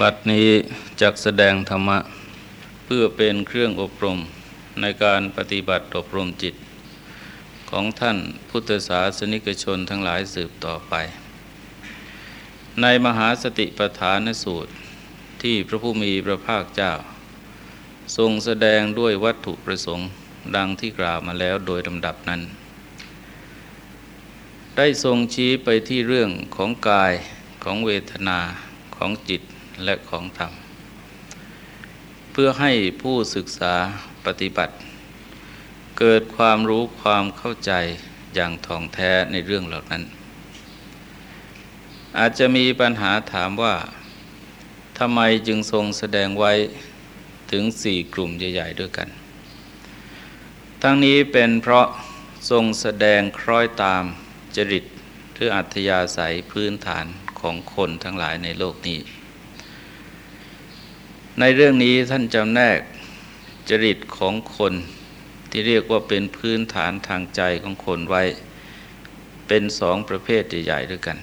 บัดนี้จักแสดงธรรมะ เพื่อเป็นเครื่องอบรมในการปฏิบัติอบรมจิต ของท่านพุทธศาสนิกชนทั้งหลายสืบต่อไป ในมหาสติปัฏฐานสูตรที่พระผู้มีพระภาคเจ้า ทรงแสดงด้วยวัตถุประสงค์ดังที่กล่าวมาแล้วโดยลำดับนั้น ได้ทรงชี้ไปที่เรื่องของกายของเวทนาของจิต และของธรรม เพื่อให้ผู้ศึกษาปฏิบัติ เกิดความรู้ความเข้าใจอย่างท่องแท้ในเรื่องเหล่านั้น อาจจะมีปัญหาถามว่าทำไมจึงทรงแสดงไว้ถึงสี่กลุ่มใหญ่ ๆ ด้วยกัน ทั้งนี้เป็นเพราะทรงแสดงคล้อยตามจริตหรืออัธยาศัยพื้นฐานของคนทั้งหลายในโลกนี้ ในเรื่องนี้ท่านจำแนกจริตของคนที่เรียกว่าเป็นพื้นฐานทางใจของคนไว้ เป็นสองประเภทใหญ่ๆด้วยกัน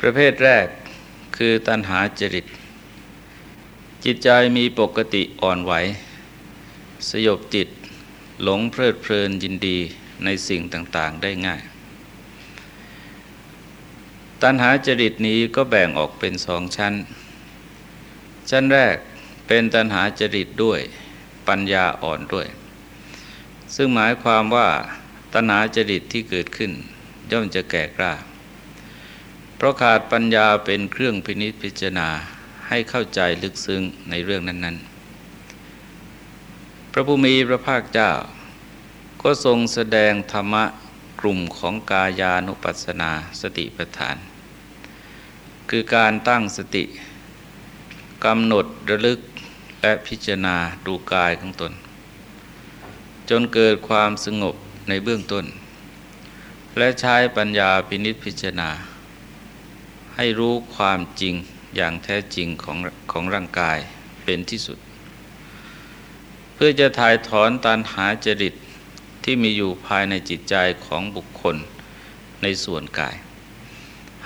ประเภทแรกคือตัณหาจริต จิตใจมีปกติอ่อนไหว สยบจิตหลงเพลิดเพลินยินดีในสิ่งต่างๆได้ง่าย ตัณหาจริตนี้ก็แบ่งออกเป็นสองชั้น ชั้นแรกเป็นตัณหาจริตด้วยปัญญาอ่อนด้วย ซึ่งหมายความว่าตัณหาจริตที่เกิดขึ้น ย่อมจะแก่กล้า เพราะขาดปัญญาเป็นเครื่องพินิจพิจารณาให้เข้าใจลึกซึ้งในเรื่องนั้น ๆ พระผู้มีพระภาคเจ้า ก็ทรงแสดงธรรมะกลุ่มของกายานุปัสสนาสติปัฏฐาน คือการตั้งสติ กำหนดระลึกและพิจารณาดูกายของตน จนเกิดความสงบในเบื้องต้น และใช้ปัญญาพินิจพิจารณา ให้รู้ความจริงอย่างแท้จริงของของร่างกายเป็นที่สุด เพื่อจะถ่ายถอนตันหาจริตที่มีอยู่ภายในจิตใจของบุคคลในส่วนกาย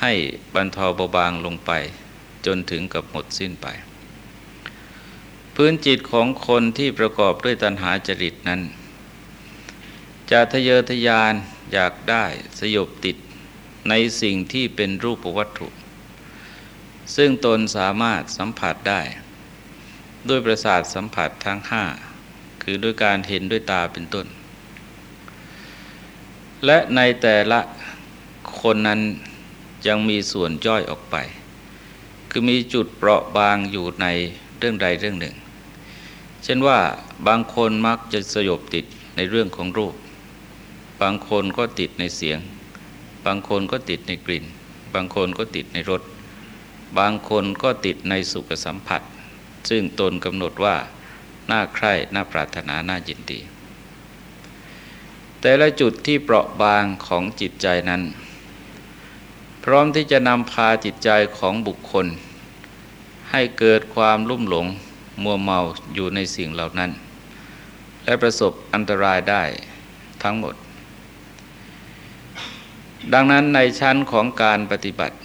ให้บรรเทาเบาบางลงไปจนถึงกับหมดสิ้นไป พื้นจิตของคนที่ประกอบด้วยตัณหาจริตนั้น จะทะเยอทะยานอยากได้สยบติดในสิ่งที่เป็นรูปวัตถุ ซึ่งตนสามารถสัมผัสได้ ด้วยประสาทสัมผัสทั้งห้าคือด้วยการเห็นด้วยตาเป็นต้น และในแต่ละคนนั้นยังมีส่วนย่อยออกไป คือมีจุดเปราะบางอยู่ในเรื่องใดเรื่องหนึ่ง เช่นว่าบางคนมักจะสยบติดในเรื่องของรูป บางคนก็ติดในเสียง บางคนก็ติดในกลิ่น บางคนก็ติดในรส บางคนก็ติดในสุขสัมผัส ซึ่งตนกำหนดว่าน่าใคร่น่าปรารถนาน่ายินดี แต่ละจุดที่เปราะบางของจิตใจนั้น พร้อมที่จะนำพาจิตใจของบุคคล ให้เกิดความลุ่มหลง มัวเมาอยู่ในสิ่งเหล่านั้น และประสบอันตรายได้ทั้งหมด ดังนั้นในชั้นของการปฏิบัติ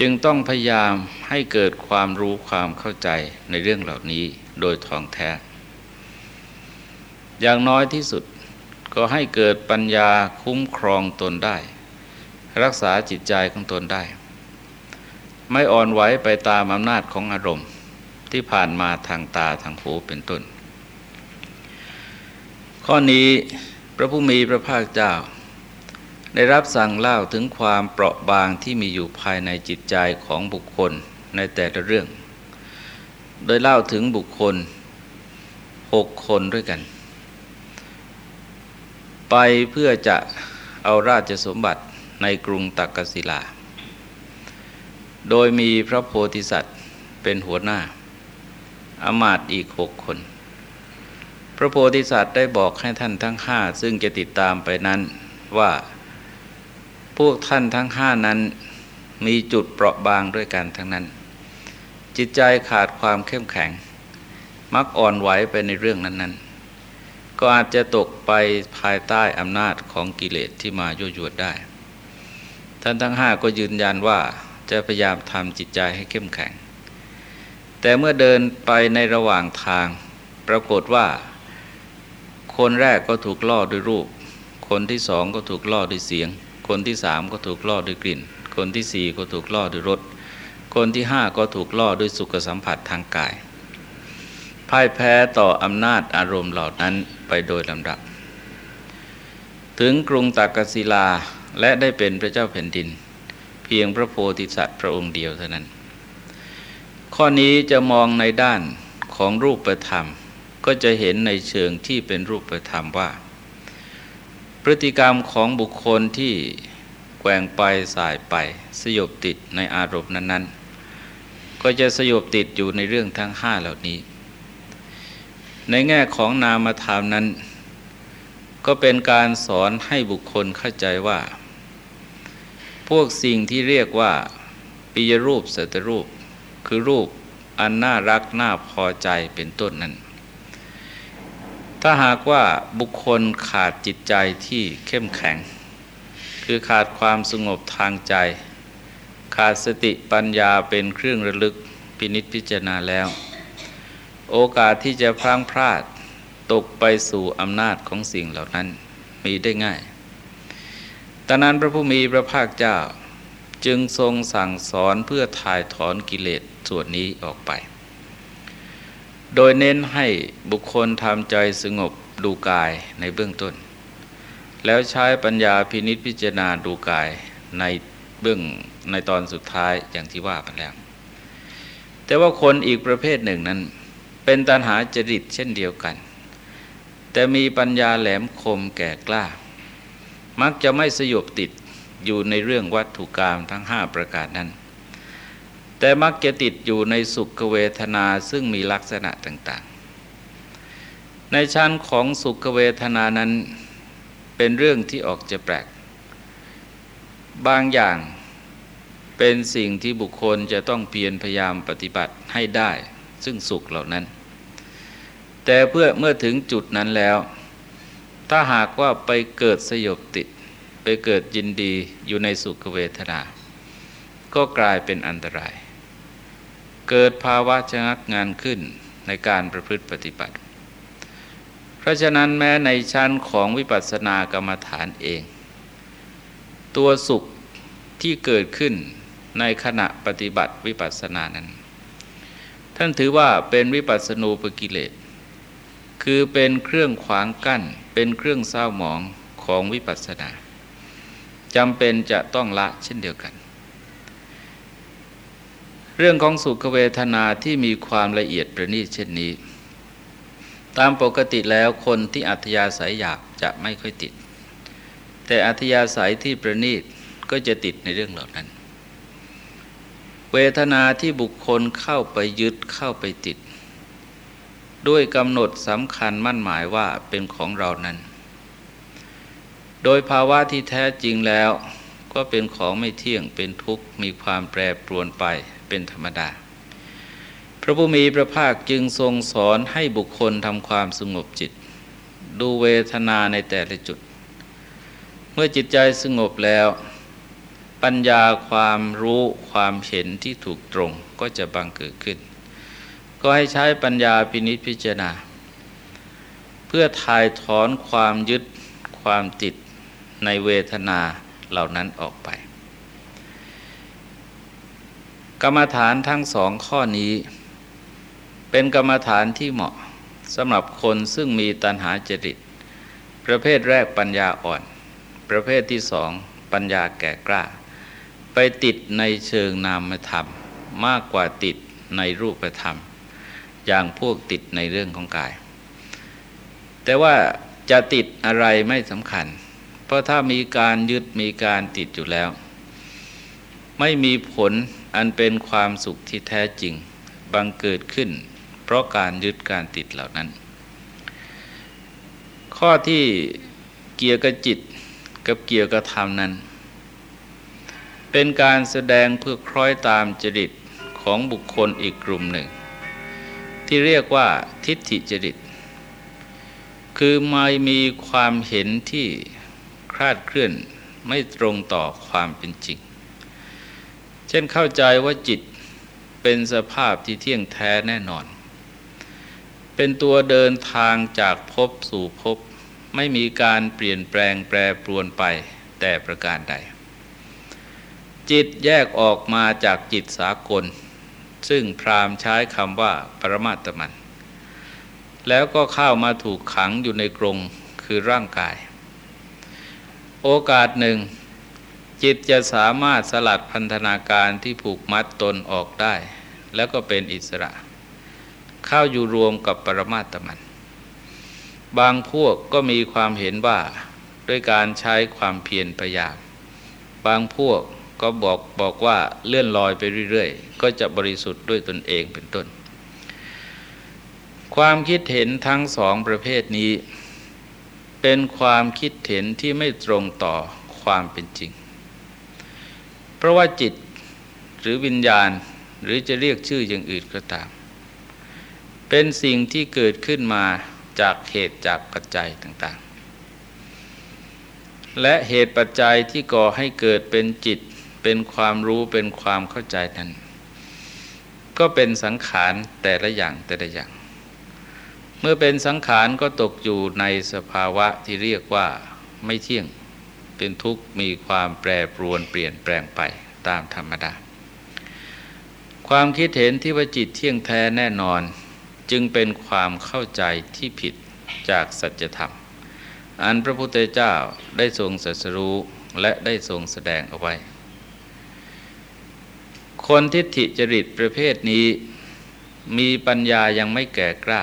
จึงต้องพยายามให้เกิดความรู้ความเข้าใจในเรื่องเหล่านี้โดยท่องแท้ อย่างน้อยที่สุดก็ให้เกิดปัญญาคุ้มครองตนได้ รักษาจิตใจของตนได้ ไม่อ่อนไหวไปตามอำนาจของอารมณ์ ที่ผ่านมาทางตาทางหูเป็นต้น ข้อนี้พระผู้มีพระภาคเจ้า ได้รับสั่งเล่าถึงความเปราะบางที่มีอยู่ภายในจิตใจของบุคคลในแต่ละเรื่อง โดยเล่าถึงบุคคลหกคนด้วยกัน ไปเพื่อจะเอาราชสมบัติในกรุงตักกศิลา โดยมีพระโพธิสัตว์เป็นหัวหน้า อามาตอีกหกคน พระโพธิสัตว์ได้บอกให้ท่านทั้งห้าซึ่งจะติดตามไปนั้นว่าพวกท่านทั้งห้านั้นมีจุดเปราะบางด้วยกันทั้งนั้น จิตใจขาดความเข้มแข็ง มักอ่อนไหวไปในเรื่องนั้น ๆ ก็อาจจะตกไปภายใต้อำนาจของกิเลสที่มายั่วยวนได้ ท่านทั้งห้าก็ยืนยันว่าจะพยายามทำจิตใจให้เข้มแข็ง แต่เมื่อเดินไปในระหว่างทาง ปรากฏว่า คนแรกก็ถูกล่อด้วยรูป คนที่สองก็ถูกล่อด้วยเสียง คนที่สามก็ถูกล่อด้วยกลิ่น คนที่สี่ก็ถูกล่อด้วยรสคนที่ห้าก็ถูกล่อด้วยสุขสัมผัสทางกายพ่ายแพ้ต่ออำนาจอารมณ์เหล่านั้นไปโดยลำดับ ถึงกรุงตากศิลาและได้เป็นพระเจ้าแผ่นดิน เพียงพระโพธิสัตว์พระองค์เดียวเท่านั้น ข้อนี้จะมองในด้านของรูปธรรม ก็จะเห็นในเชิงที่เป็นรูปธรรมว่า พฤติกรรมของบุคคลที่แกว่งไปสายไปสยบติดในอารมณ์นั้นๆ ก็จะสยบติดอยู่ในเรื่องทั้งห้าเหล่านี้ ในแง่ของนามธรรมนั้น ก็เป็นการสอนให้บุคคลเข้าใจว่า พวกสิ่งที่เรียกว่าปิยรูปสัตรูป คือรูปอันน่ารักน่าพอใจเป็นต้นนั้น ถ้าหากว่าบุคคลขาดจิตใจที่เข้มแข็ง คือขาดความสงบทางใจ ขาดสติปัญญาเป็นเครื่องระลึกพินิษพิจารณาแล้ว โอกาสที่จะพลั้งพลาดตกไปสู่อำนาจของสิ่งเหล่านั้นมีได้ง่ายตอนนั้นพระผู้มีพระภาคเจ้าจึงทรงสั่งสอนเพื่อถ่ายถอนกิเลส ส่วนนี้ออกไป โดยเน้นให้บุคคลทำใจสงบดูกายในเบื้องต้น แล้วใช้ปัญญาพินิษพิจารณาดูกายในเบื้องในตอนสุดท้ายอย่างที่ว่าไปแล้ว แต่ว่าคนอีกประเภทหนึ่งนั้น เป็นตัณหาจริตเช่นเดียวกัน แต่มีปัญญาแหลมคมแก่กล้า มักจะไม่สยบติดอยู่ในเรื่องวัตถุกรรมทั้งห้าประการนั้น แต่มักจะติดอยู่ในสุขเวทนาซึ่งมีลักษณะต่าง ๆ ในชั้นของสุขเวทนานั้นเป็นเรื่องที่ออกจะแปลก บางอย่างเป็นสิ่งที่บุคคลจะต้องเพียรพยายามปฏิบัติให้ได้ ซึ่งสุขเหล่านั้น แต่เพื่อเมื่อถึงจุดนั้นแล้ว ถ้าหากว่าไปเกิดสยบติด ไปเกิดยินดีอยู่ในสุขเวทนา ก็กลายเป็นอันตราย เกิดภาวะชะงักงานขึ้นในการประพฤติปฏิบัติ เพราะฉะนั้นแม้ในชั้นของวิปัสสนากรรมฐานเอง ตัวสุขที่เกิดขึ้นในขณะปฏิบัติวิปัสสนานั้น ท่านถือว่าเป็นวิปัสสนูปกิเลสคือเป็นเครื่องขวางกั้น เป็นเครื่องเศร้าหมองของวิปัสสนาจำเป็นจะต้องละเช่นเดียวกัน เรื่องของสุขเวทนาที่มีความละเอียดประณีตเช่นนี้ ตามปกติแล้วคนที่อัธยาศัยอยากจะไม่ค่อยติด แต่อัธยาศัยที่ประณีตก็จะติดในเรื่องเหล่านั้น เวทนาที่บุคคลเข้าไปยึดเข้าไปติด ด้วยกำหนดสำคัญมั่นหมายว่าเป็นของเรานั้น โดยภาวะที่แท้จริงแล้วก็เป็นของไม่เที่ยงเป็นทุกข์มีความแปรปรวนไป เป็นธรรมดา พระผู้มีพระภาคจึงทรงสอนให้บุคคลทำความสงบจิต ดูเวทนาในแต่ละจุด เมื่อจิตใจสงบแล้ว ปัญญาความรู้ความเห็นที่ถูกตรงก็จะบังเกิดขึ้น ก็ให้ใช้ปัญญาพินิจพิจารณา เพื่อถ่ายถอนความยึดความติดในเวทนาเหล่านั้นออกไป กรรมฐานทั้งสองข้อนี้ เป็นกรรมฐานที่เหมาะสำหรับคนซึ่งมีตัณหาจริต ประเภทแรกปัญญาอ่อน ประเภทที่สองปัญญาแก่กล้า ไปติดในเชิงนามธรรม มากกว่าติดในรูปธรรม อย่างพวกติดในเรื่องของกาย แต่ว่าจะติดอะไรไม่สำคัญ เพราะถ้ามีการยึดมีการติดอยู่แล้ว ไม่มีผล อันเป็นความสุขที่แท้จริงบังเกิดขึ้น เพราะการยึดการติดเหล่านั้น ข้อที่เกี่ยวกับจิตกับเกี่ยวกับธรรมนั้น เป็นการแสดงเพื่อคล้อยตามจริตของบุคคลอีกกลุ่มหนึ่ง ที่เรียกว่าทิฏฐิจริต คือไม่มีความเห็นที่คลาดเคลื่อนไม่ตรงต่อความเป็นจริง ช่ช่นเข้าใจว่าจิตเป็นสภาพที่เที่ยงแท้แน่นอน เป็นตัวเดินทางจากภพสู่ภพไม่มีการเปลี่ยนแปลงแปรปรวนไปแต่ประการใด จิตแยกออกมาจากจิตสากล ซึ่งพรามใช้คำว่าปรมาตมัน แล้วก็เข้ามาถูกขังอยู่ในกรงคือร่างกาย โอกาสหนึ่ง จิตจะสามารถสลัดพันธนาการที่ผูกมัดตนออกได้ แล้วก็เป็นอิสระ เข้าอยู่รวมกับปรมาตมัน บางพวกก็มีความเห็นว่าด้วยการใช้ความเพียรพยายาม บางพวกก็บอกบอกว่าเลื่อนลอยไปเรื่อยๆ ก็จะบริสุทธิ์ด้วยตนเองเป็นต้น ความคิดเห็นทั้งสองประเภทนี้ เป็นความคิดเห็นที่ไม่ตรงต่อความเป็นจริง ราะว่าจิตหรือวิญญาณหรือจะเรียกชื่ออย่างอื่นก็ตาม เป็นสิ่งที่เกิดขึ้นมาจากเหตุจากปัจจัยต่างๆ และเหตุปัจจัยที่ก่อให้เกิดเป็นจิต เป็นความรู้เป็นความเข้าใจนั้น ก็เป็นสังขารแต่ละอย่างแต่ละอย่าง เมื่อเป็นสังขารก็ตกอยู่ในสภาวะที่เรียกว่าไม่เที่ยง เป็นทุกข์มีความแปรปรวนเปลี่ยนแปลงไปตามธรรมดา ความคิดเห็นที่ว่าจิตเที่ยงแท้แน่นอน จึงเป็นความเข้าใจที่ผิดจากสัจธรรม อันพระพุทธเจ้าได้ทรงสัสรู้และได้ทรงแสดงเอาไว้ คนทิฏฐิจริตประเภทนี้มีปัญญายังไม่แก่กล้า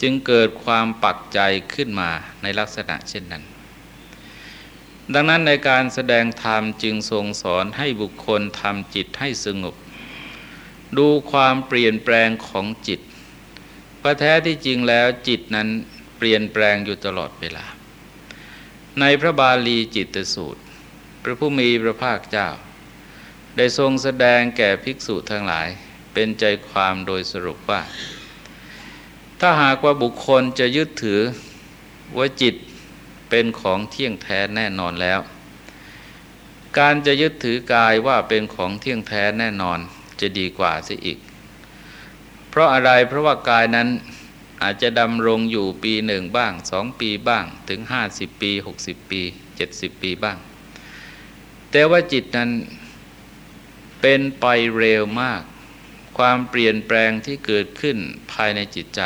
จึงเกิดความปักใจขึ้นมาในลักษณะเช่นนั้น ดังนั้นในการแสดงธรรมจึงทรงสอนให้บุคคลทำจิตให้สงบ ดูความเปลี่ยนแปลงของจิตพระแท้ที่จริงแล้วจิตนั้นเปลี่ยนแปลงอยู่ตลอดเวลา ในพระบาลีจิตสูตร พระผู้มีพระภาคเจ้า ได้ทรงแสดงแก่ภิกษุทั้งหลายเป็นใจความโดยสรุปว่า ถ้าหากว่าบุคคลจะยึดถือว่าจิต เป็นของเที่ยงแท้แน่นอนแล้ว การจะยึดถือกายว่าเป็นของเที่ยงแท้แน่นอนจะดีกว่าสิอีก เพราะอะไรเพราะว่ากายนั้นอาจจะดำรงอยู่ปีหนึ่งบ้างสองปีบ้างถึงห้าสิบปีหกสิบปีเจ็ดสิบปีบ้าง แต่ว่าจิตนั้นเป็นไปเร็วมาก ความเปลี่ยนแปลงที่เกิดขึ้นภายในจิตใจ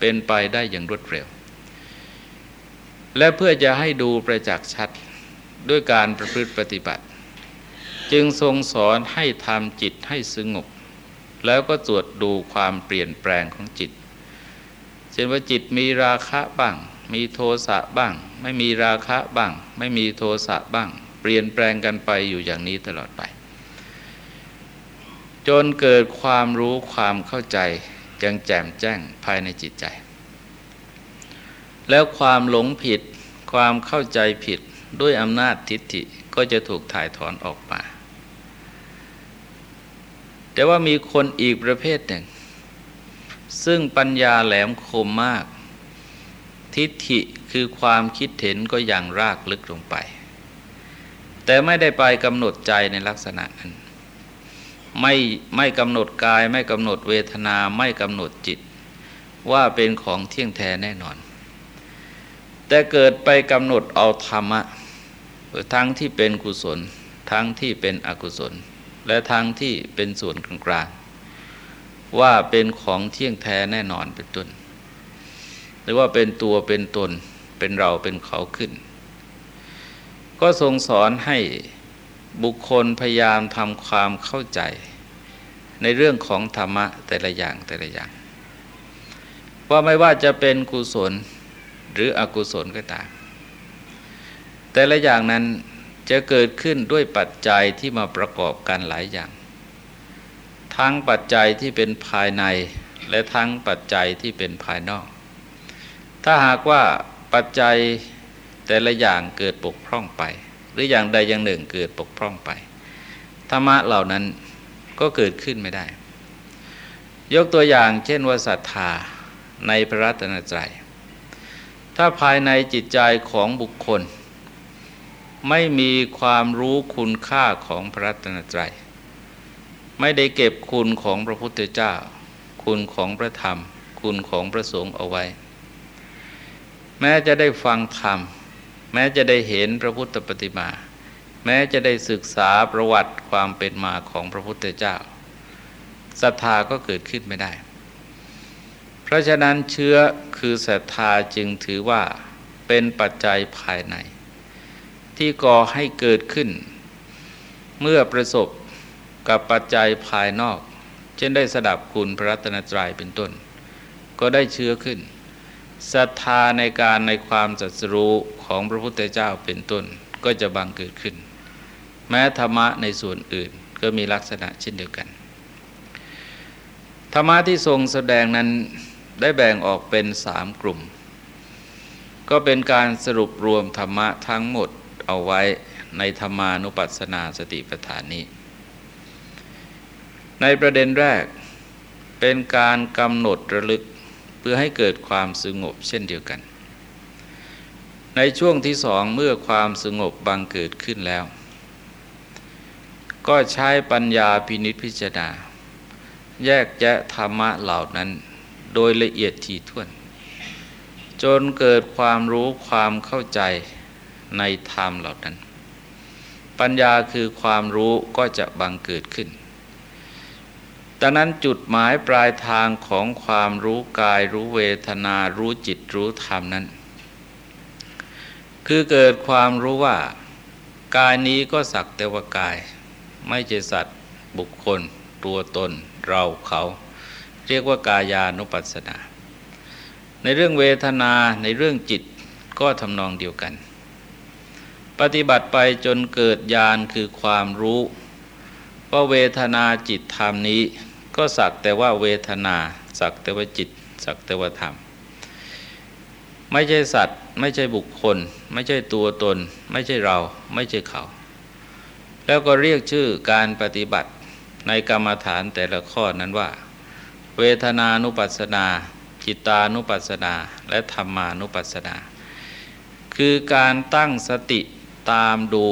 เป็นไปได้อย่างรวดเร็ว และเพื่อจะให้ดูประจักษ์ชัดด้วยการประพฤติปฏิบัติ จึงทรงสอนให้ทำจิตให้สงบแล้วก็ตรวจดูความเปลี่ยนแปลงของจิต เช่นว่าจิตมีราคะบ้าง มีโทสะบ้าง ไม่มีราคะบ้าง ไม่มีโทสะบ้าง เปลี่ยนแปลงกันไปอยู่อย่างนี้ตลอดไป จนเกิดความรู้ความเข้าใจยังแจ่มแจ้งภายในจิตใจ แล้วความหลงผิดความเข้าใจผิดด้วยอำนาจทิฏฐิก็จะถูกถ่ายถอนออกมา แต่ว่ามีคนอีกประเภทหนึ่ง ซึ่งปัญญาแหลมคมมาก ทิฏฐิคือความคิดเห็นก็อย่างรากลึกลงไป แต่ไม่ได้ไปกำหนดใจในลักษณะนั้น ไม่ไม่กำหนดกายไม่กำหนดเวทนาไม่กำหนดจิต ว่าเป็นของเที่ยงแท้แน่นอน แต่เกิดไปกำหนดเอาธรรมะทั้งที่เป็นกุศล ทั้งที่เป็นอกุศล และทางที่เป็นส่วนกลางๆว่าเป็นของเที่ยงแท้แน่นอนเป็นต้นหรือว่าเป็นตัวเป็นตนเป็นเราเป็นเขาขึ้น ก็ทรงสอนให้บุคคลพยายามทำความเข้าใจ ในเรื่องของธรรมะแต่ละอย่างแต่ละอย่าง ว่าไม่ว่าจะเป็นกุศล หรืออกุศลก็ตาม แต่ละอย่างนั้นจะเกิดขึ้นด้วยปัจจัยที่มาประกอบกันหลายอย่าง ทั้งปัจจัยที่เป็นภายในและทั้งปัจจัยที่เป็นภายนอก ถ้าหากว่าปัจจัยแต่ละอย่างเกิดปกพร่องไป หรืออย่างใดอย่างหนึ่งเกิดปกพร่องไปธรรมะเหล่านั้นก็เกิดขึ้นไม่ได้ ยกตัวอย่างเช่นว่าศรัทธาในพระรัตนตรัย ถ้าภายในจิตใจของบุคคล ไม่มีความรู้คุณค่าของพระรัตนตรัย ไม่ได้เก็บคุณของพระพุทธเจ้า คุณของพระธรรม คุณของพระสงฆ์เอาไว้ แม้จะได้ฟังธรรม แม้จะได้เห็นพระพุทธปฏิมา แม้จะได้ศึกษาประวัติความเป็นมาของพระพุทธเจ้าศรัทธาก็เกิดขึ้นไม่ได้ ราะฉะนั้นเชื้อคือศรัทธาจึงถือว่าเป็นปัจจัยภายใน ที่ก่อให้เกิดขึ้น เมื่อประสบกับปัจจัยภายนอก เช่นได้สดับคุณพระรัตนตรัยเป็นต้น ก็ได้เชื้อขึ้นศรัทธาในการในความจัดสรู้ของพระพุทธเจ้าเป็นต้นก็จะบังเกิดขึ้น แม้ธรรมะในส่วนอื่นก็มีลักษณะเช่นเดียวกัน ธรรมะที่ทรงแสดงนั้น ได้แบ่งออกเป็นสามกลุ่ม ก็เป็นการสรุปรวมธรรมะทั้งหมดเอาไว้ในธรรมานุปัสสนาสติปัฏฐานนี้ ในประเด็นแรกเป็นการกำหนดระลึกเพื่อให้เกิดความสงบเช่นเดียวกัน ในช่วงที่สองเมื่อความสงบบังเกิดขึ้นแล้ว ก็ใช้ปัญญาพินิจพิจารณา แยกแยะธรรมะเหล่านั้น โดยละเอียดถี่ถ้วน จนเกิดความรู้ความเข้าใจในธรรมเหล่านั้น ปัญญาคือความรู้ก็จะบังเกิดขึ้นดังนั้นจุดหมายปลายทางของความรู้กายรู้เวทนารู้จิตรู้ธรรมนั้น คือเกิดความรู้ว่า กายนี้ก็สักแต่ว่ากาย ไม่ใช่สัตว์บุคคล ตัวตนเราเขา เรียกว่ากายานุปัสสนา ในเรื่องเวทนาในเรื่องจิตก็ทำนองเดียวกัน ปฏิบัติไปจนเกิดญาณคือความรู้ว่าเวทนาจิตธรรมนี้ก็สักแต่ว่าเวทนา สักแต่ว่าจิต สักแต่ว่าธรรม ไม่ใช่สัตว์ ไม่ใช่บุคคล ไม่ใช่ตัวตน ไม่ใช่เรา ไม่ใช่เขา แล้วก็เรียกชื่อการปฏิบัติในกรรมฐานแต่ละข้อนั้นว่า เวทนานุปัสสนา จิตานุปัสสนา และธรรมานุปัสสนา คือการตั้งสติตามดู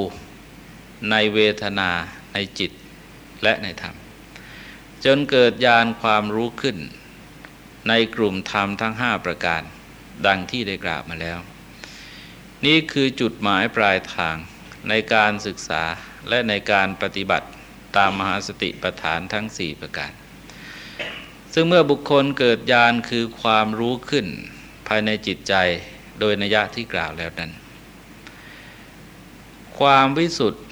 ในเวทนาในจิตและในธรรม จนเกิดญาณความรู้ขึ้น ในกลุ่มธรรมทั้งห้าประการ ดังที่ได้กล่าวมาแล้ว นี่คือจุดหมายปลายทางในการศึกษาและในการปฏิบัติตามมหาสติปัฏฐานทั้งสี่ประการ ซึ่งเมื่อบุคคลเกิดญาณคือความรู้ขึ้นภายในจิตใจโดยนัยะที่กล่าวแล้วนั้น ความวิสุทธ์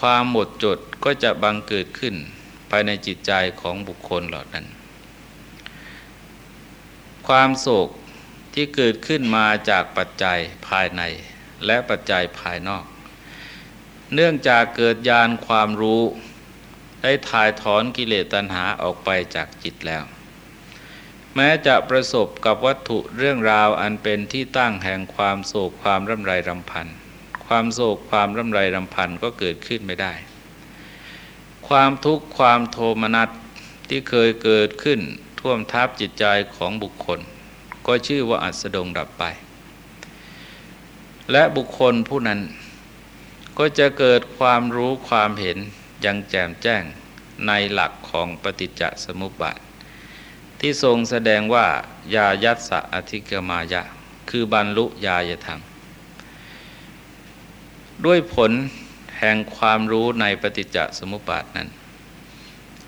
ความหมดจดก็จะบังเกิดขึ้นภายในจิตใจของบุคคลเหล่านั้น ความโศกที่เกิดขึ้นมาจากปัจจัยภายในและปัจจัยภายนอก เนื่องจากเกิดญาณความรู้ ได้ถ่ายถอนกิเลสตัณหาออกไปจากจิตแล้ว แม้จะประสบกับวัตถุเรื่องราวอันเป็นที่ตั้งแห่งความโศกความร่ำไรรำพัน ความโศกความร่ำไรรำพันก็เกิดขึ้นไม่ได้ ความทุกข์ความโทมนัสที่เคยเกิดขึ้นท่วมทับจิตใจของบุคคล ก็ชื่อว่าอัสดงดับไป และบุคคลผู้นั้นก็จะเกิดความรู้ความเห็น ยังแจ่มแจ้งในหลักของปฏิจจสมุปบาท ที่ทรงแสดงว่ายายัตสะอธิกมายะ คือบรรลุยายธรรม ด้วยผลแห่งความรู้ในปฏิจจสมุปบาทนั้น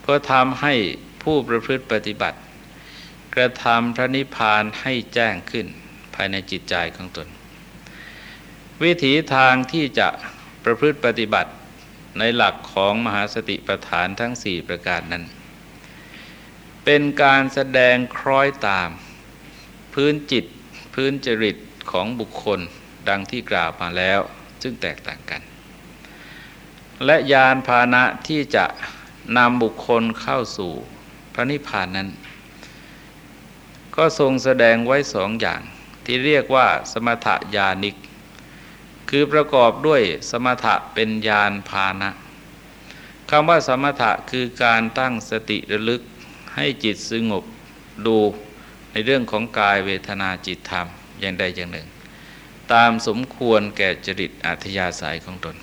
ก็ทำให้ผู้ประพฤติปฏิบัติ กระทำพระนิพพานให้แจ้งขึ้นภายในจิตใจของตน วิถีทางที่จะประพฤติปฏิบัติ ในหลักของมหาสติปัฏฐานทั้งสี่ประการนั้น เป็นการแสดงคล้อยตาม พื้นจิตพื้นจริตของบุคคลดังที่กล่าวมาแล้ว ซึ่งแตกต่างกัน และยานพาหนะที่จะนำบุคคลเข้าสู่พระนิพพานนั้น ก็ทรงแสดงไว้สองอย่างที่เรียกว่าสมถยานิก คือประกอบด้วยสมถะเป็นยานพานะคำว่าสมถะคือการตั้งสติระลึกให้จิตสงบดูในเรื่องของกายเวทนาจิตธรรมอย่างใดอย่างหนึ่ง ตามสมควรแก่จริตอัธยาศัยของตน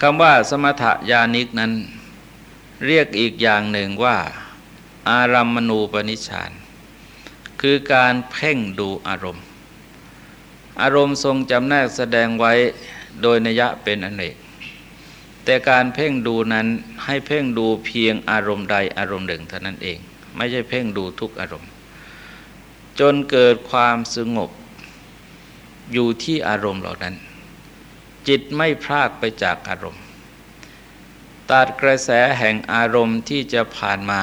คำว่าสมถยานิกนั้น เรียกอีกอย่างหนึ่งว่า อารัมมณูปนิชานคือการเพ่งดูอารมณ์ อารมณ์ทรงจำแนกแสดงไว้โดยนัยะเป็นอนเนก แต่การเพ่งดูนั้นให้เพ่งดูเพียงอารมณ์ใดอารมณ์หนึ่งเท่านั้นเอง ไม่ใช่เพ่งดูทุกอารมณ์ จนเกิดความสงบอยู่ที่อารมณ์เหล่านั้น จิตไม่พลากไปจากอารมณ์ ตัดกระแสแห่งอารมณ์ที่จะผ่านมา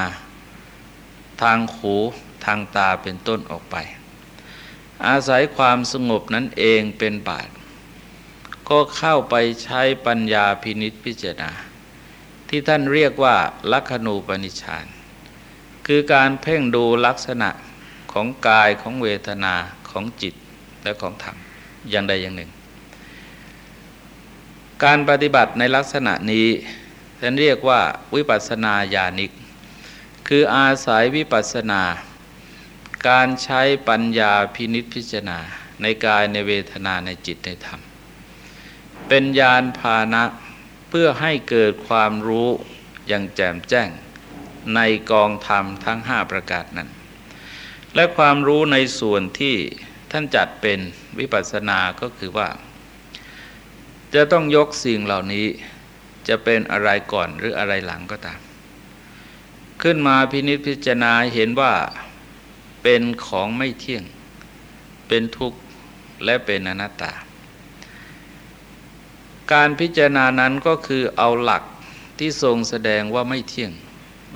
ทางหูทางตาเป็นต้นออกไป อาศัยความสงบนั้นเองเป็นบาทก็เข้าไปใช้ปัญญาพินิษพิจารณา ที่ท่านเรียกว่าลักขณูปนิชานคือการเพ่งดูลักษณะของกายของเวทนาของจิตและของธรรมอย่างใดอย่างหนึ่ง การปฏิบัติในลักษณะนี้ท่านเรียกว่าวิปัสนาญาณิก คืออาศัยวิปัสนา การใช้ปัญญาพินิษพิจารณา ในกายในเวทนาในจิตในธรรม เป็นญาณพานะเพื่อให้เกิดความรู้อย่างแจ่มแจ้ง ในกองธรรมทั้งห้าประกาศนั้น และความรู้ในส่วนที่ท่านจัดเป็นวิปัสสนาก็คือว่า จะต้องยกสิ่งเหล่านี้จะเป็นอะไรก่อนหรืออะไรหลังก็ตาม ขึ้นมาพินิจพิจารณาเห็นว่า เป็นของไม่เที่ยง เป็นทุกข์และเป็นอนัตตา การพิจารณานั้นก็คือเอาหลักที่ทรงแสดงว่าไม่เที่ยง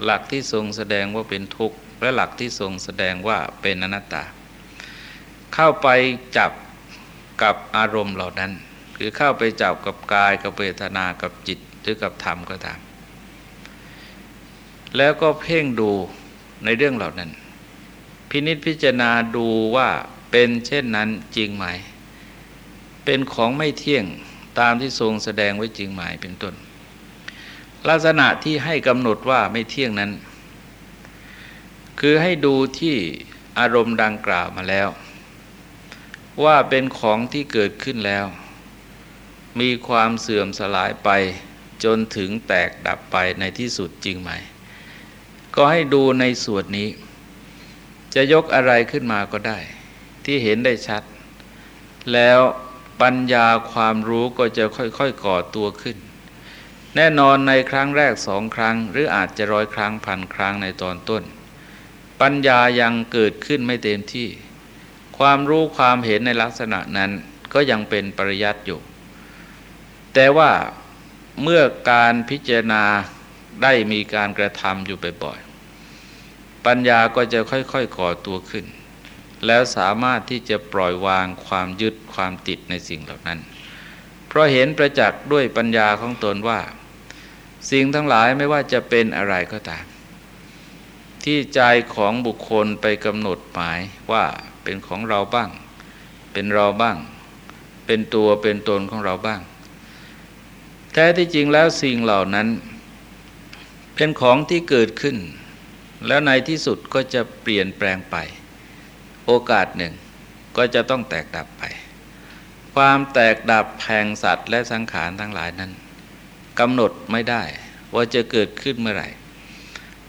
หลักที่ทรงแสดงว่าเป็นทุกข์และหลักที่ทรงแสดงว่าเป็นอนัตตา เข้าไปจับกับอารมณ์เหล่านั้น คือเข้าไปจับกับกายกับเวทนากับจิตหรือกับธรรมก็ตาม แล้วก็เพ่งดูในเรื่องเหล่านั้น พินิษพิจารณาดูว่าเป็นเช่นนั้นจริงไหม เป็นของไม่เที่ยงตามที่ทรงแสดงไว้จริงไหมเป็นต้น ลักษณะที่ให้กำหนดว่าไม่เที่ยงนั้น คือให้ดูที่อารมณ์ดังกล่าวมาแล้ว ว่าเป็นของที่เกิดขึ้นแล้ว มีความเสื่อมสลายไปจนถึงแตกดับไปในที่สุดจริงไหม ก็ให้ดูในส่วนนี้ จะยกอะไรขึ้นมาก็ได้ ที่เห็นได้ชัด แล้วปัญญาความรู้ก็จะค่อยๆก่อตัวขึ้น แน่นอนในครั้งแรกสองครั้ง หรืออาจจะร้อยครั้งพันครั้งในตอนต้น ปัญญายังเกิดขึ้นไม่เต็มที่ ความรู้ความเห็นในลักษณะนั้นก็ยังเป็นปริยัติอยู่ แต่ว่าเมื่อการพิจารณาได้มีการกระทำอยู่บ่อย ปัญญาก็จะค่อยๆก่อตัวขึ้น แล้วสามารถที่จะปล่อยวางความยึดความติดในสิ่งเหล่านั้น เพราะเห็นประจักษ์ด้วยปัญญาของตนว่า สิ่งทั้งหลายไม่ว่าจะเป็นอะไรก็ตาม ที่ใจของบุคคลไปกำหนดหมายว่าเป็นของเราบ้าง เป็นเราบ้าง เป็นตัวเป็นตนของเราบ้าง แท้ที่จริงแล้วสิ่งเหล่านั้น เป็นของที่เกิดขึ้น แล้วในที่สุดก็จะเปลี่ยนแปลงไป โอกาสหนึ่งก็จะต้องแตกดับไป ความแตกดับแห่งสัตว์และสังขารทั้งหลายนั้นกำหนดไม่ได้ว่าจะเกิดขึ้นเมื่อไหร่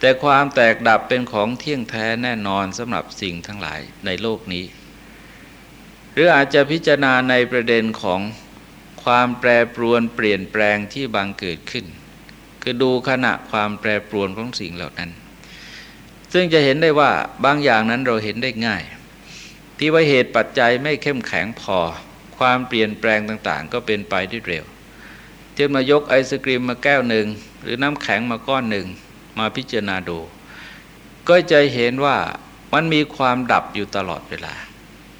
แต่ความแตกดับเป็นของเที่ยงแท้แน่นอนสำหรับสิ่งทั้งหลายในโลกนี้ หรืออาจจะพิจารณาในประเด็นของความแปรปรวนเปลี่ยนแปลงที่บางเกิดขึ้น คือดูขณะความแปรปรวนของสิ่งเหล่านั้น ซึ่งจะเห็นได้ว่าบางอย่างนั้นเราเห็นได้ง่าย ที่ว่าเหตุปัจจัยไม่เข้มแข็งพอ ความเปลี่ยนแปลงต่างๆ ก็เป็นไปได้เร็วเช่นมายกไอศกรีมมาแก้วหนึ่ง หรือน้ำแข็งมาก้อนหนึ่ง มาพิจารณาดู ก็จะเห็นว่ามันมีความดับอยู่ตลอดเวลา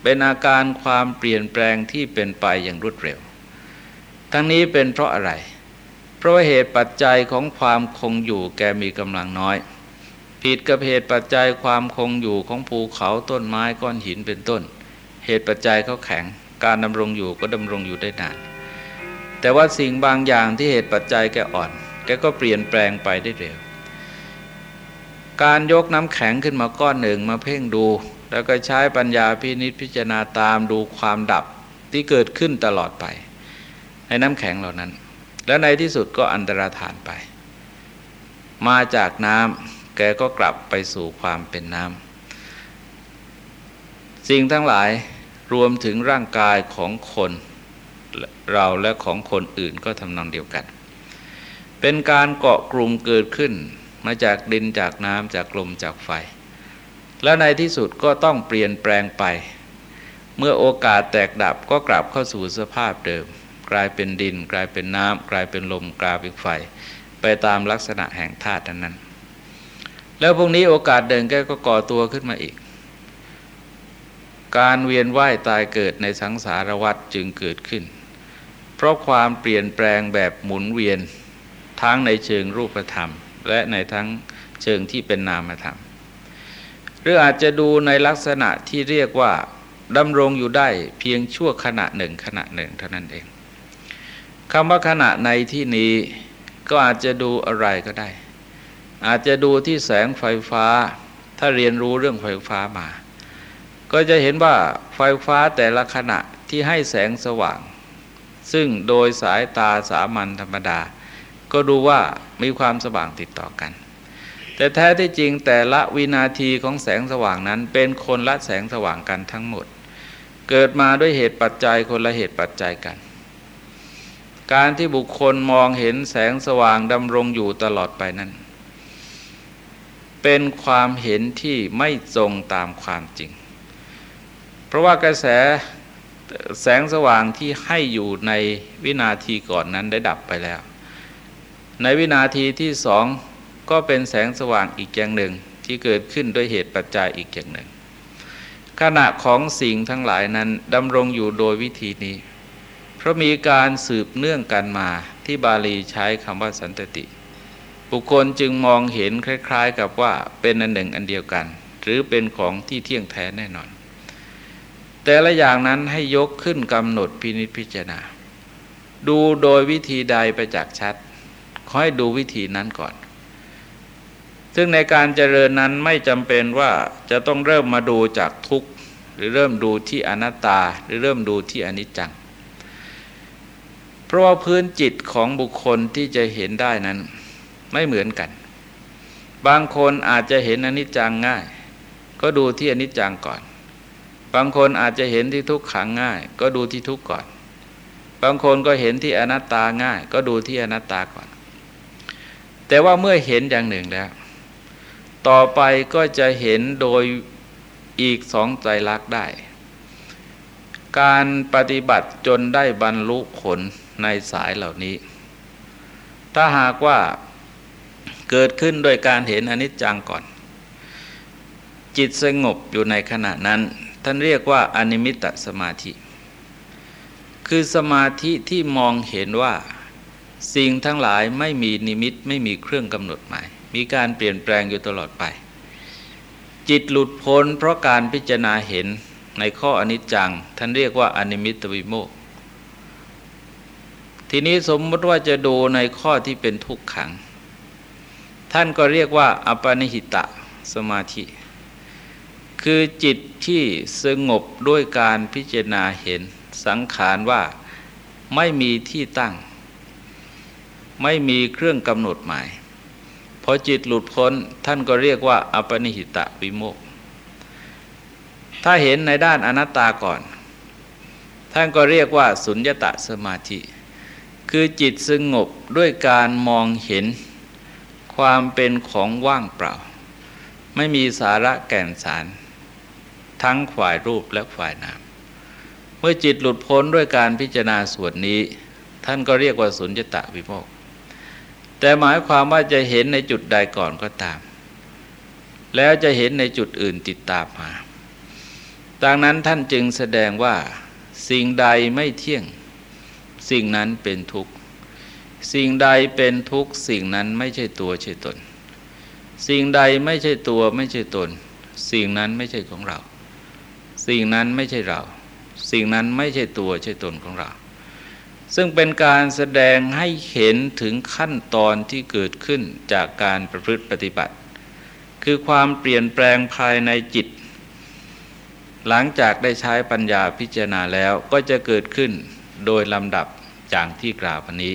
เป็นอาการความเปลี่ยนแปลงที่เป็นไปอย่างรวดเร็ว ทั้งนี้เป็นเพราะอะไร เพราะเหตุปัจจัยของความคงอยู่แกมีกำลังน้อย ผิดกับเหตุปัจจัยความคงอยู่ของภูเขาต้นไม้ก้อนหินเป็นต้น เหตุปัจจัยเขาแข็ง การดำรงอยู่ก็ดำรงอยู่ได้นาน แต่ว่าสิ่งบางอย่างที่เหตุปัจจัยแกอ่อน แกก็เปลี่ยนแปลงไปได้เร็ว การยกน้ำแข็งขึ้นมาก้อนหนึ่งมาเพ่งดู แล้วก็ใช้ปัญญาพินิษพิจารณาตามดูความดับที่เกิดขึ้นตลอดไป ในน้ำแข็งเหล่านั้น แล้วในที่สุดก็อันตรธานไป มาจากน้ำ แกก็กลับไปสู่ความเป็นน้ำสิ่งทั้งหลายรวมถึงร่างกายของคนเราและของคนอื่นก็ทำนองเดียวกัน เป็นการเกาะกลุ่มเกิดขึ้นมาจากดินจากน้ำจากลมจากไฟ และในที่สุดก็ต้องเปลี่ยนแปลงไป เมื่อโอกาสแตกดับก็กลับเข้าสู่สภาพเดิม กลายเป็นดิน กลายเป็นน้ำกลายเป็นลมกลายเป็นไฟ ไปตามลักษณะแห่งธาตุนั้น แล้วพวกนี้โอกาสเดินแกก็ก่อตัวขึ้นมาอีก การเวียนว่ายตายเกิดในสังสารวัฏจึงเกิดขึ้น เพราะความเปลี่ยนแปลงแบบหมุนเวียนทั้งในเชิงรูปธรรม และในทั้งเชิงที่เป็นนามธรรม หรืออาจจะดูในลักษณะที่เรียกว่าดำรงอยู่ได้เพียงชั่วขณะหนึ่งขณะหนึ่งเท่านั้นเองคำว่าขณะในที่นี้ก็อาจจะดูอะไรก็ได้ อาจจะดูที่แสงไฟฟ้า ถ้าเรียนรู้เรื่องไฟฟ้ามา ก็จะเห็นว่าไฟฟ้าแต่ละขณะที่ให้แสงสว่าง ซึ่งโดยสายตาสามัญธรรมดา ก็ดูว่ามีความสว่างติดต่อกัน แต่แท้ที่จริงแต่ละวินาทีของแสงสว่างนั้นเป็นคนละแสงสว่างกันทั้งหมด เกิดมาด้วยเหตุปัจจัยคนละเหตุปัจจัยกันการที่บุคคลมองเห็นแสงสว่างดำรงอยู่ตลอดไปนั้น เป็นความเห็นที่ไม่ตรงตามความจริง เพราะว่ากระแสแสงสว่างที่ให้อยู่ในวินาทีก่อนนั้นได้ดับไปแล้ว ในวินาทีที่สองก็เป็นแสงสว่างอีกอย่างหนึ่งที่เกิดขึ้นด้วยเหตุปัจจัยอีกอย่างหนึ่ง ขณะของสิ่งทั้งหลายนั้นดำรงอยู่โดยวิธีนี้ เพราะมีการสืบเนื่องกันมาที่บาลีใช้คำว่าสันตติ บุคคลจึงมองเห็นคล้าย ๆ กับว่าเป็นอันหนึ่งอันเดียวกัน หรือเป็นของที่เที่ยงแท้แน่นอน แต่ละอย่างนั้นให้ยกขึ้นกำหนดพินิจพิจารณา ดูโดยวิธีใดไปจากชัดขอให้ดูวิธีนั้นก่อน ซึ่งในการเจริญนั้นไม่จำเป็นว่าจะต้องเริ่มมาดูจากทุกข์ หรือเริ่มดูที่อนัตตา หรือเริ่มดูที่อนิจจัง เพราะว่าพื้นจิตของบุคคลที่จะเห็นได้นั้น ไม่เหมือนกัน บางคนอาจจะเห็นอนิจจังง่าย ก็ดูที่อนิจจังก่อน บางคนอาจจะเห็นที่ทุกขังง่าย ก็ดูที่ทุกข์ก่อน บางคนก็เห็นที่อนัตตาง่าย ก็ดูที่อนัตตาก่อน แต่ว่าเมื่อเห็นอย่างหนึ่งแล้ว ต่อไปก็จะเห็นโดยอีกสองใจรักได้ การปฏิบัติจนได้บรรลุผลในสายเหล่านี้ ถ้าหากว่า เกิดขึ้นโดยการเห็นอนิจจังก่อน จิตสงบอยู่ในขณะนั้น ท่านเรียกว่าอนิมิตสมาธิ คือสมาธิที่มองเห็นว่าสิ่งทั้งหลายไม่มีนิมิตไม่มีเครื่องกำหนดหมาย มีการเปลี่ยนแปลงอยู่ตลอดไป จิตหลุดพ้นเพราะการพิจารณาเห็นในข้ออนิจจัง ท่านเรียกว่าอนิมิตวิโมกทีนี้สมมติว่าจะดูในข้อที่เป็นทุกขัง ท่านก็เรียกว่าอปนิหิตะสมาธิ คือจิตที่สงบด้วยการพิจารณาเห็นสังขารว่าไม่มีที่ตั้ง ไม่มีเครื่องกำหนดหมายพอจิตหลุดพ้นท่านก็เรียกว่า อปนิหิตะวิโมก ถ้าเห็นในด้านอนัตตาก่อน ท่านก็เรียกว่า สุญญตะสมาธิ คือจิตสงบด้วยการมองเห็น ความเป็นของว่างเปล่า ไม่มีสาระแก่นสาร ทั้งฝ่ายรูปและฝ่ายนาม เมื่อจิตหลุดพ้นด้วยการพิจารณาส่วนนี้ ท่านก็เรียกว่าสุญญตะวิโมกแต่หมายความว่าจะเห็นในจุดใดก่อนก็ตาม แล้วจะเห็นในจุดอื่นติดตามมาดังนั้นท่านจึงแสดงว่าสิ่งใดไม่เที่ยง สิ่งนั้นเป็นทุกข์ สิ่งใดเป็นทุกข์สิ่งนั้นไม่ใช่ตัวใช่ตน สิ่งใดไม่ใช่ตัวไม่ใช่ตน สิ่งนั้นไม่ใช่ของเรา สิ่งนั้นไม่ใช่เรา สิ่งนั้นไม่ใช่ตัวใช่ตนของเรา ซึ่งเป็นการแสดงให้เห็นถึงขั้นตอนที่เกิดขึ้นจากการประพฤติปฏิบัติ คือความเปลี่ยนแปลงภายในจิต หลังจากได้ใช้ปัญญาพิจารณาแล้วก็จะเกิดขึ้นโดยลำดับจากที่กล่าววันนี้